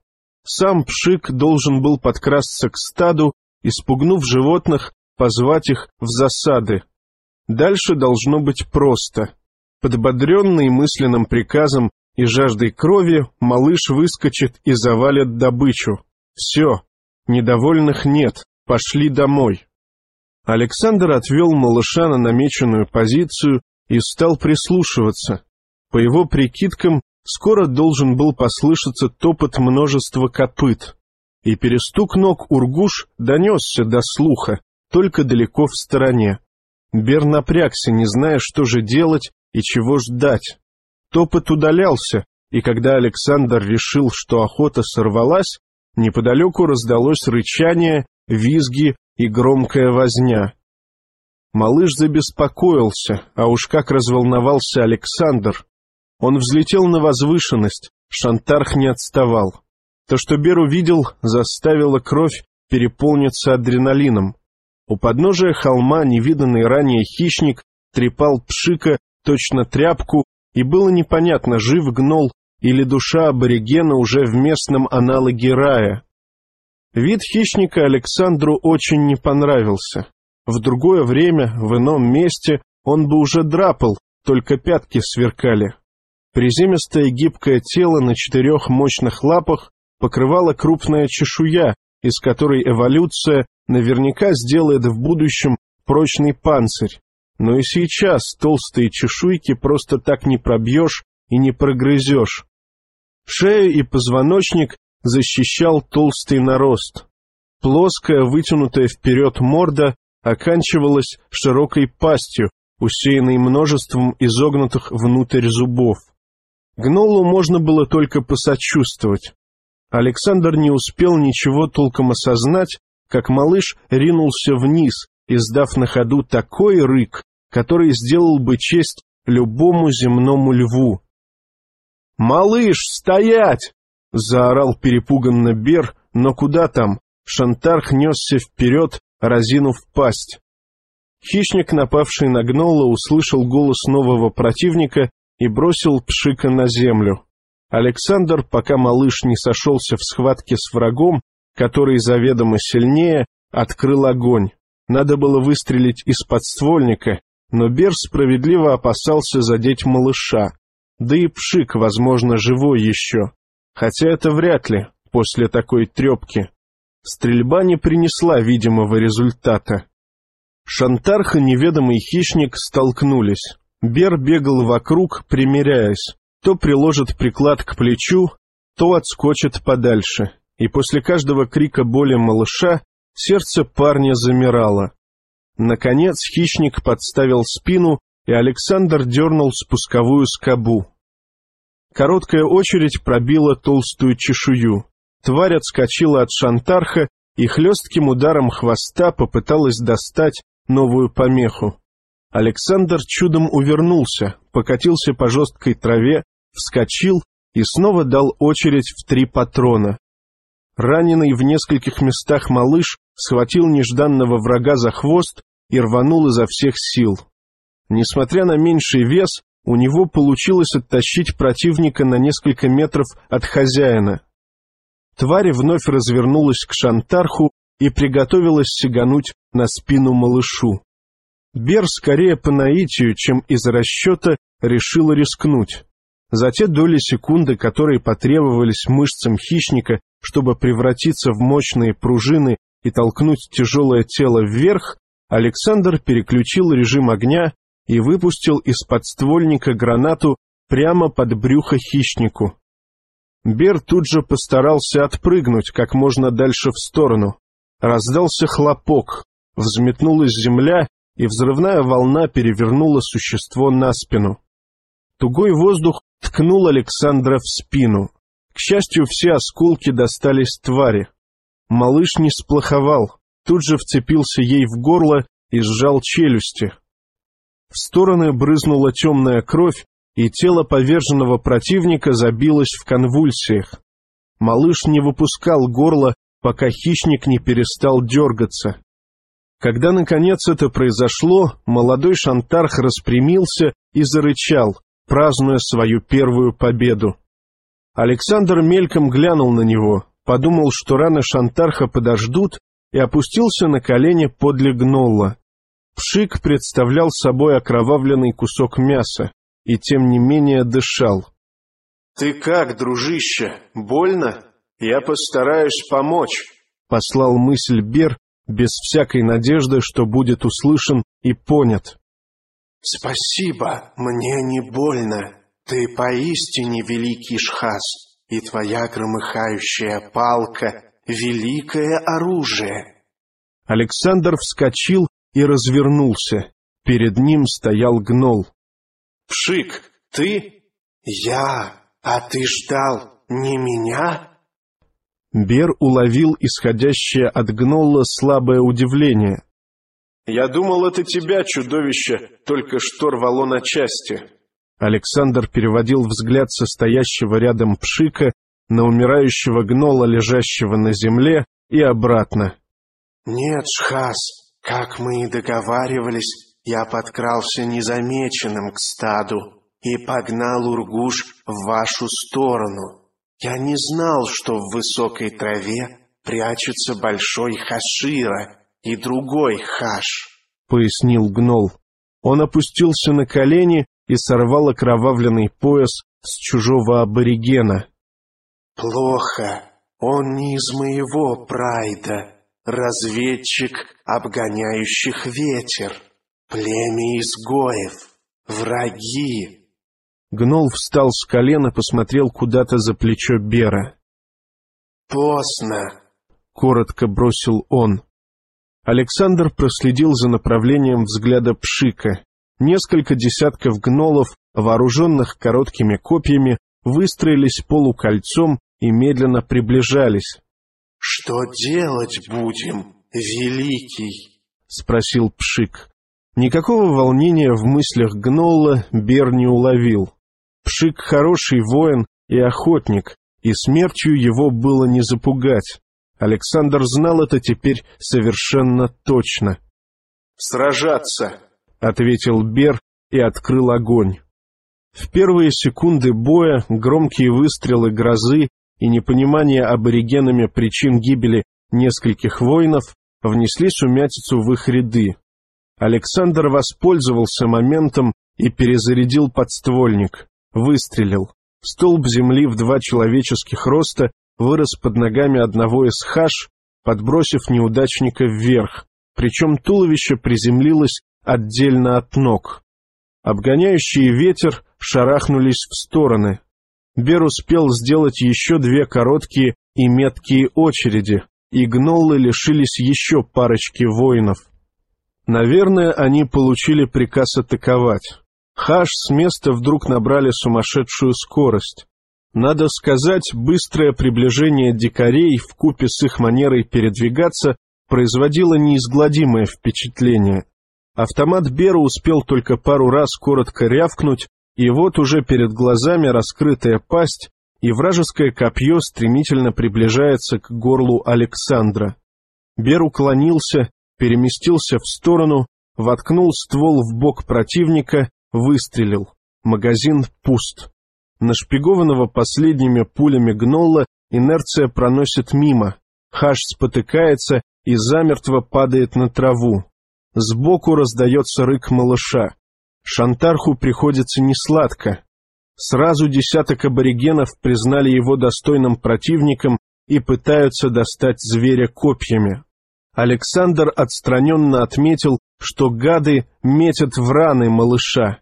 Сам Пшик должен был подкрасться к стаду, испугнув животных, позвать их в засады. Дальше должно быть просто. Подбодренный мысленным приказом и жаждой крови, малыш выскочит и завалит добычу. Все, недовольных нет, пошли домой. Александр отвел малыша на намеченную позицию и стал прислушиваться. По его прикидкам, скоро должен был послышаться топот множества копыт, и перестук ног Ургуш донесся до слуха, только далеко в стороне. Бер напрягся, не зная, что же делать и чего ждать. Топот удалялся, и когда Александр решил, что охота сорвалась, неподалеку раздалось рычание, визги и громкая возня. Малыш забеспокоился, а уж как разволновался Александр. Он взлетел на возвышенность, Шантарх не отставал. То, что Бер увидел, заставило кровь переполниться адреналином. У подножия холма невиданный ранее хищник трепал пшика точно тряпку, и было непонятно, жив гнол или душа аборигена уже в местном аналоге рая. Вид хищника Александру очень не понравился. В другое время, в ином месте, он бы уже драпал, только пятки сверкали. Приземистое гибкое тело на четырех мощных лапах покрывала крупная чешуя, из которой эволюция наверняка сделает в будущем прочный панцирь. Но и сейчас толстые чешуйки просто так не пробьешь и не прогрызешь. Шею и позвоночник защищал толстый нарост. Плоская, вытянутая вперед морда оканчивалась широкой пастью, усеянный множеством изогнутых внутрь зубов. Гнолу можно было только посочувствовать. Александр не успел ничего толком осознать, как малыш ринулся вниз, издав на ходу такой рык, который сделал бы честь любому земному льву. «Малыш, стоять!» — заорал перепуганно Бер, но куда там? Шантарх несся вперед, разинув пасть. Хищник, напавший на гнола, услышал голос нового противника и бросил пшика на землю. Александр, пока малыш не сошелся в схватке с врагом, который заведомо сильнее, открыл огонь. Надо было выстрелить из подствольника, но Бер справедливо опасался задеть малыша. Да и Пшик, возможно, живой еще. Хотя это вряд ли, после такой трепки. Стрельба не принесла видимого результата. Шантарх и неведомый хищник столкнулись. Бер бегал вокруг, примеряясь. То приложит приклад к плечу, то отскочит подальше. И после каждого крика боли малыша сердце парня замирало. Наконец хищник подставил спину, и Александр дернул спусковую скобу. Короткая очередь пробила толстую чешую. Тварь отскочила от шантарха и хлестким ударом хвоста попыталась достать новую помеху. Александр чудом увернулся, покатился по жесткой траве, вскочил и снова дал очередь в три патрона. Раненый в нескольких местах малыш схватил нежданного врага за хвост и рванул изо всех сил. Несмотря на меньший вес, у него получилось оттащить противника на несколько метров от хозяина. Тварь вновь развернулась к Шантарху и приготовилась сигануть на спину малышу. Бер скорее по наитию, чем из расчета, решила рискнуть. За те доли секунды, которые потребовались мышцам хищника, чтобы превратиться в мощные пружины и толкнуть тяжелое тело вверх, Александр переключил режим огня и выпустил из подствольника гранату прямо под брюхо хищнику. Бер тут же постарался отпрыгнуть как можно дальше в сторону. Раздался хлопок, взметнулась земля, и взрывная волна перевернула существо на спину. Тугой воздух ткнул Александра в спину. К счастью, все осколки достались твари. Малыш не сплоховал, тут же вцепился ей в горло и сжал челюсти. В стороны брызнула темная кровь, и тело поверженного противника забилось в конвульсиях. Малыш не выпускал горло, пока хищник не перестал дергаться. Когда, наконец, это произошло, молодой шантарх распрямился и зарычал, празднуя свою первую победу. Александр мельком глянул на него, подумал, что раны шантарха подождут, и опустился на колени подле гнолла. Пшик представлял собой окровавленный кусок мяса и тем не менее дышал. «Ты как, дружище, больно? Я постараюсь помочь», — послал мысль Бер, без всякой надежды, что будет услышан и понят. «Спасибо, мне не больно. Ты поистине великий Шхас, и твоя громыхающая палка — великое оружие». Александр вскочил и развернулся. Перед ним стоял гнол. «Пшик, ты?» «Я? А ты ждал не меня?» Бер уловил исходящее от гнолла слабое удивление. «Я думал, это тебя, чудовище, только что рвало на части». Александр переводил взгляд состоящего рядом пшика на умирающего гнола, лежащего на земле, и обратно. «Нет, Шхас, как мы и договаривались, я подкрался незамеченным к стаду и погнал Ургуш в вашу сторону. Я не знал, что в высокой траве прячется большой Хашира и другой Хаш», — пояснил Гнол. Он опустился на колени и сорвал окровавленный пояс с чужого аборигена. «Плохо. Он не из моего прайда разведчик, обгоняющих ветер, племя изгоев, враги. Гнол встал с колена, посмотрел куда-то за плечо Бера. «Поздно», — коротко бросил он. Александр проследил за направлением взгляда Пшика. Несколько десятков гнолов, вооруженных короткими копьями, выстроились полукольцом и медленно приближались. — Что делать будем, великий? — спросил Пшик. Никакого волнения в мыслях Гнолла Бер не уловил. Пшик хороший воин и охотник, и смертью его было не запугать. Александр знал это теперь совершенно точно. «Сражаться!» — ответил Бер и открыл огонь. В первые секунды боя громкие выстрелы грозы и непонимание аборигенами причин гибели нескольких воинов внесли сумятицу в их ряды. Александр воспользовался моментом и перезарядил подствольник, выстрелил. Столб земли в два человеческих роста вырос под ногами одного из хаш, подбросив неудачника вверх, причем туловище приземлилось отдельно от ног. Обгоняющие ветер шарахнулись в стороны. Бер успел сделать еще две короткие и меткие очереди, и гноллы лишились еще парочки воинов. Наверное, они получили приказ атаковать. Хаш с места вдруг набрали сумасшедшую скорость. Надо сказать, быстрое приближение дикарей в купе с их манерой передвигаться производило неизгладимое впечатление. Автомат Бера успел только пару раз коротко рявкнуть, и вот уже перед глазами раскрытая пасть, и вражеское копье стремительно приближается к горлу Александра. Бер уклонился, переместился в сторону, воткнул ствол в бок противника, выстрелил. Магазин пуст. Нашпигованного последними пулями гнолла инерция проносит мимо. Хаш спотыкается и замертво падает на траву. Сбоку раздается рык малыша. Шантарху приходится несладко. Сразу десяток аборигенов признали его достойным противником и пытаются достать зверя копьями. Александр отстраненно отметил, что гады метят в раны малыша.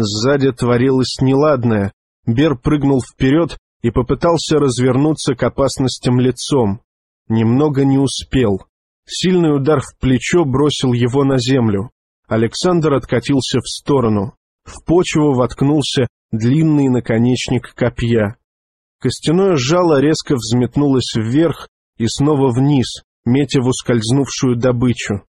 Сзади творилось неладное. Бер прыгнул вперед и попытался развернуться к опасностям лицом. Немного не успел. Сильный удар в плечо бросил его на землю. Александр откатился в сторону. В почву воткнулся длинный наконечник копья. Костяное жало резко взметнулось вверх и снова вниз, метя в ускользнувшую добычу.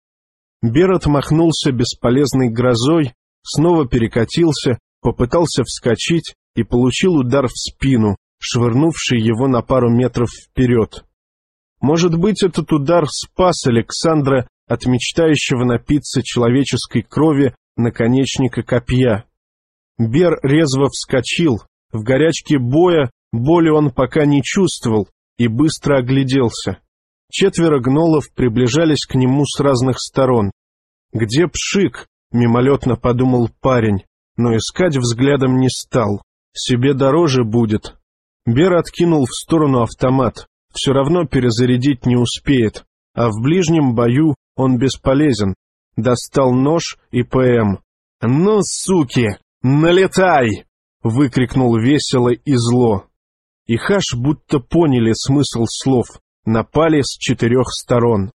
Бер отмахнулся бесполезной грозой, снова перекатился, попытался вскочить и получил удар в спину, швырнувший его на пару метров вперед. Может быть, этот удар спас Александра от мечтающего напиться человеческой крови наконечника копья. Бер резво вскочил, в горячке боя боли он пока не чувствовал и быстро огляделся. Четверо гнолов приближались к нему с разных сторон. «Где Пшик?» — мимолетно подумал парень, но искать взглядом не стал. «Себе дороже будет». Бер откинул в сторону автомат. Все равно перезарядить не успеет, а в ближнем бою он бесполезен. Достал нож и ПМ. «Ну, суки, налетай!» — выкрикнул весело и зло. И Хаш будто поняли смысл слов напали с четырех сторон.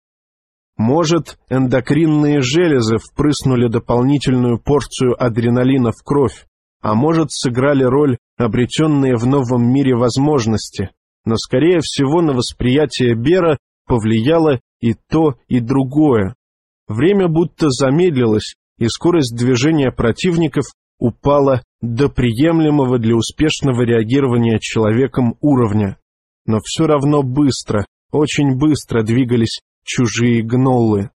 Может, эндокринные железы впрыснули дополнительную порцию адреналина в кровь, а может, сыграли роль обретенные в новом мире возможности, но, скорее всего, на восприятие Бера повлияло и то, и другое. Время будто замедлилось, и скорость движения противников упала до приемлемого для успешного реагирования человеком уровня. Но все равно быстро, очень быстро двигались чужие гноллы.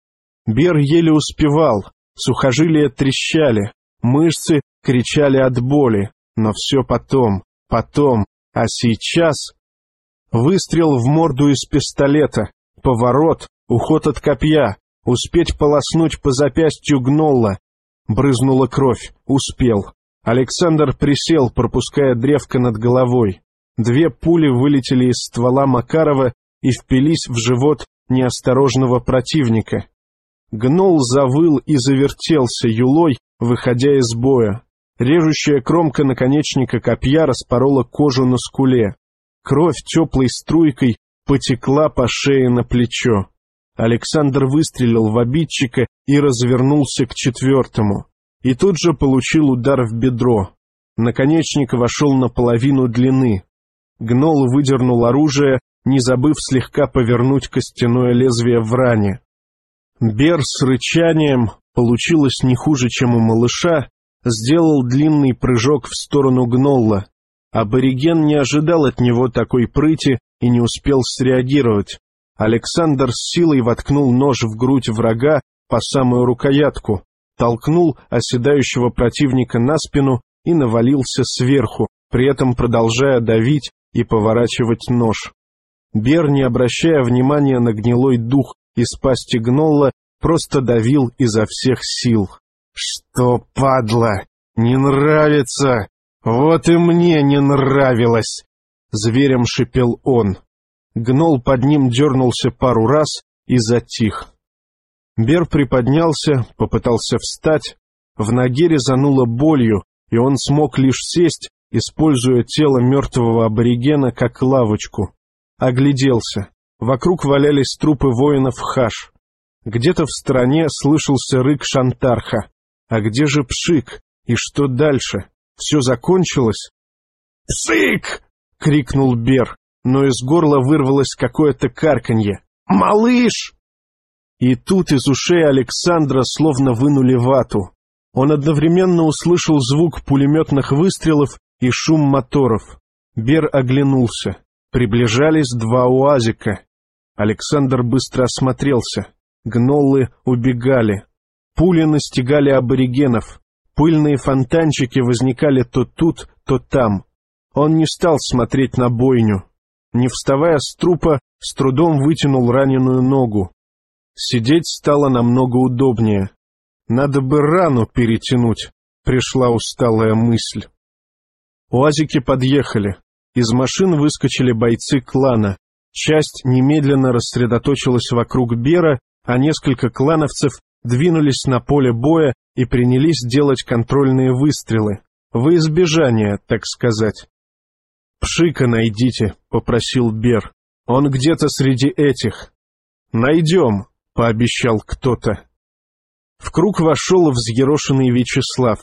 Бер еле успевал, сухожилия трещали, мышцы кричали от боли, но все потом, потом, а сейчас... Выстрел в морду из пистолета, поворот, уход от копья, успеть полоснуть по запястью гнолла. Брызнула кровь, успел. Александр присел, пропуская древко над головой. Две пули вылетели из ствола Макарова и впились в живот неосторожного противника. Гнол завыл и завертелся юлой, выходя из боя. Режущая кромка наконечника копья распорола кожу на скуле. Кровь теплой струйкой потекла по шее на плечо. Александр выстрелил в обидчика и развернулся к четвертому. и тут же получил удар в бедро. Наконечник вошел на половину длины. Гнол выдернул оружие, не забыв слегка повернуть костяное лезвие в ране. Бер с рычанием, получилось не хуже, чем у малыша, сделал длинный прыжок в сторону Гнолла. Абориген не ожидал от него такой прыти и не успел среагировать. Александр с силой воткнул нож в грудь врага по самую рукоятку, толкнул оседающего противника на спину и навалился сверху, при этом продолжая давить и поворачивать нож. Бер, не обращая внимания на гнилой дух из пасти гнолла, просто давил изо всех сил. «Что, падла, не нравится? Вот и мне не нравилось!» Зверем шипел он. Гнол под ним дернулся пару раз и затих. Бер приподнялся, попытался встать. В ноге резануло болью, и он смог лишь сесть, используя тело мертвого аборигена как лавочку. Огляделся. Вокруг валялись трупы воинов Хаш. Где-то в стороне слышался рык Шантарха. А где же Пшик? И что дальше? Все закончилось? «Пшик!» — крикнул Бер, но из горла вырвалось какое-то карканье. «Малыш!» И тут из ушей Александра словно вынули вату. Он одновременно услышал звук пулеметных выстрелов и шум моторов. Бер оглянулся. Приближались два уазика. Александр быстро осмотрелся. Гноллы убегали. Пули настигали аборигенов. Пыльные фонтанчики возникали то тут, то там. Он не стал смотреть на бойню. Не вставая с трупа, с трудом вытянул раненую ногу. Сидеть стало намного удобнее. Надо бы рану перетянуть, пришла усталая мысль. Уазики подъехали. Из машин выскочили бойцы клана. Часть немедленно рассредоточилась вокруг Бера, а несколько клановцев двинулись на поле боя и принялись делать контрольные выстрелы. Во избежание, так сказать. «Пшика найдите», — попросил Бер. «Он где-то среди этих». «Найдем», — пообещал кто-то. В круг вошел взъерошенный Вячеслав.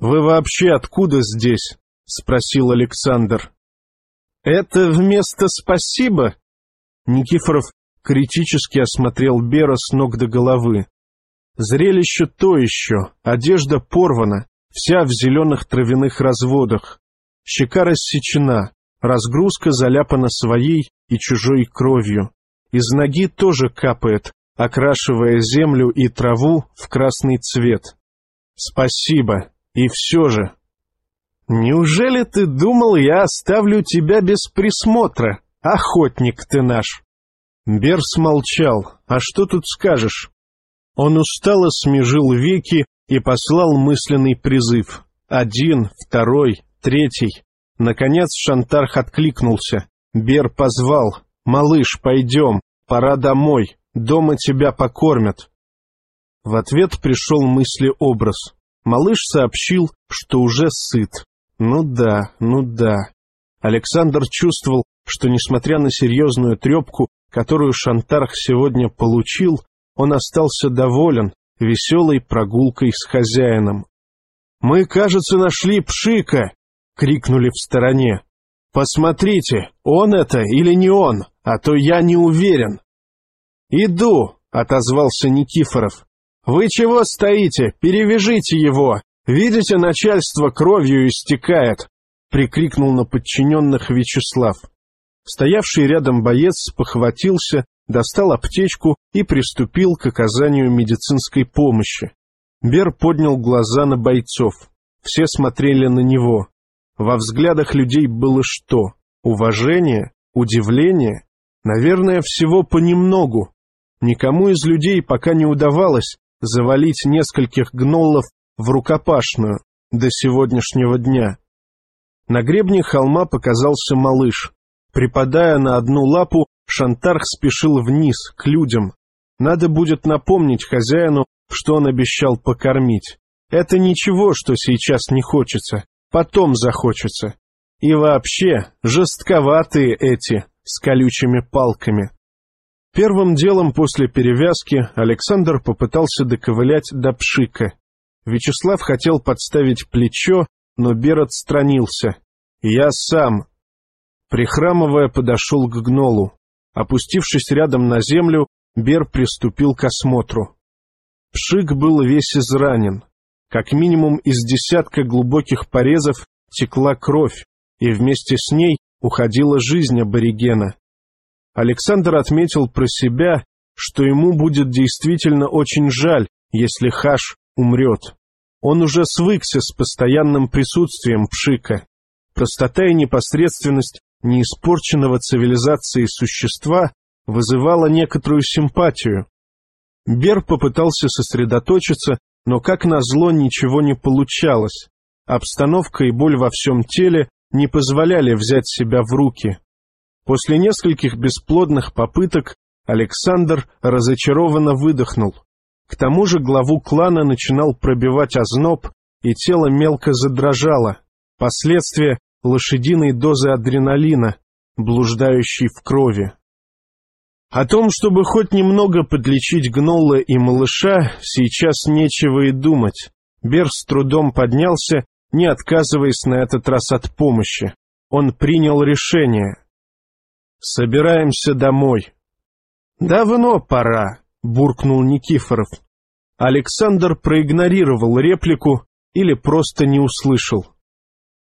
«Вы вообще откуда здесь?» — спросил Александр. «Это вместо «спасибо»?» Никифоров критически осмотрел Бера с ног до головы. Зрелище то еще, одежда порвана, вся в зеленых травяных разводах. Щека рассечена, разгрузка заляпана своей и чужой кровью. Из ноги тоже капает, окрашивая землю и траву в красный цвет. Спасибо, и все же. Неужели ты думал, я оставлю тебя без присмотра, охотник ты наш? Берс молчал. А что тут скажешь? Он устало смежил веки и послал мысленный призыв. Один, второй, третий. Наконец Шантарх откликнулся. Бер позвал. «Малыш, пойдем, пора домой, дома тебя покормят». В ответ пришел мыслеобраз. Малыш сообщил, что уже сыт. Ну да, ну да. Александр чувствовал, что, несмотря на серьезную трепку, которую Шантарх сегодня получил, он остался доволен веселой прогулкой с хозяином. «Мы, кажется, нашли Пшика!» — крикнули в стороне. «Посмотрите, он это или не он, а то я не уверен». «Иду», — отозвался Никифоров. «Вы чего стоите? Перевяжите его! Видите, начальство кровью истекает!» — прикрикнул на подчиненных Вячеслав. Стоявший рядом боец похватился, достал аптечку и приступил к оказанию медицинской помощи. Бер поднял глаза на бойцов. Все смотрели на него. Во взглядах людей было что? Уважение? Удивление? Наверное, всего понемногу. Никому из людей пока не удавалось завалить нескольких гноллов в рукопашную до сегодняшнего дня. На гребне холма показался малыш. Припадая на одну лапу, Шантарх спешил вниз, к людям. Надо будет напомнить хозяину, что он обещал покормить. Это ничего, что сейчас не хочется потом захочется. И вообще, жестковатые эти, с колючими палками. Первым делом после перевязки Александр попытался доковылять до пшика. Вячеслав хотел подставить плечо, но Бер отстранился. «Я сам». Прихрамывая, подошел к гнолу. Опустившись рядом на землю, Бер приступил к осмотру. Пшик был весь изранен. Как минимум из десятка глубоких порезов текла кровь, и вместе с ней уходила жизнь аборигена. Александр отметил про себя, что ему будет действительно очень жаль, если Хаш умрет. Он уже свыкся с постоянным присутствием Пшика. Простота и непосредственность неиспорченного цивилизацией существа вызывала некоторую симпатию. Бер попытался сосредоточиться, но, как назло, ничего не получалось. Обстановка и боль во всем теле не позволяли взять себя в руки. После нескольких бесплодных попыток Александр разочарованно выдохнул. К тому же главу клана начинал пробивать озноб, и тело мелко задрожало. Последствия лошадиной дозы адреналина, блуждающей в крови. О том, чтобы хоть немного подлечить гнолла и малыша, сейчас нечего и думать. Бер с трудом поднялся, не отказываясь на этот раз от помощи. Он принял решение. «Собираемся домой». «Давно пора», — буркнул Никифоров. Александр проигнорировал реплику или просто не услышал.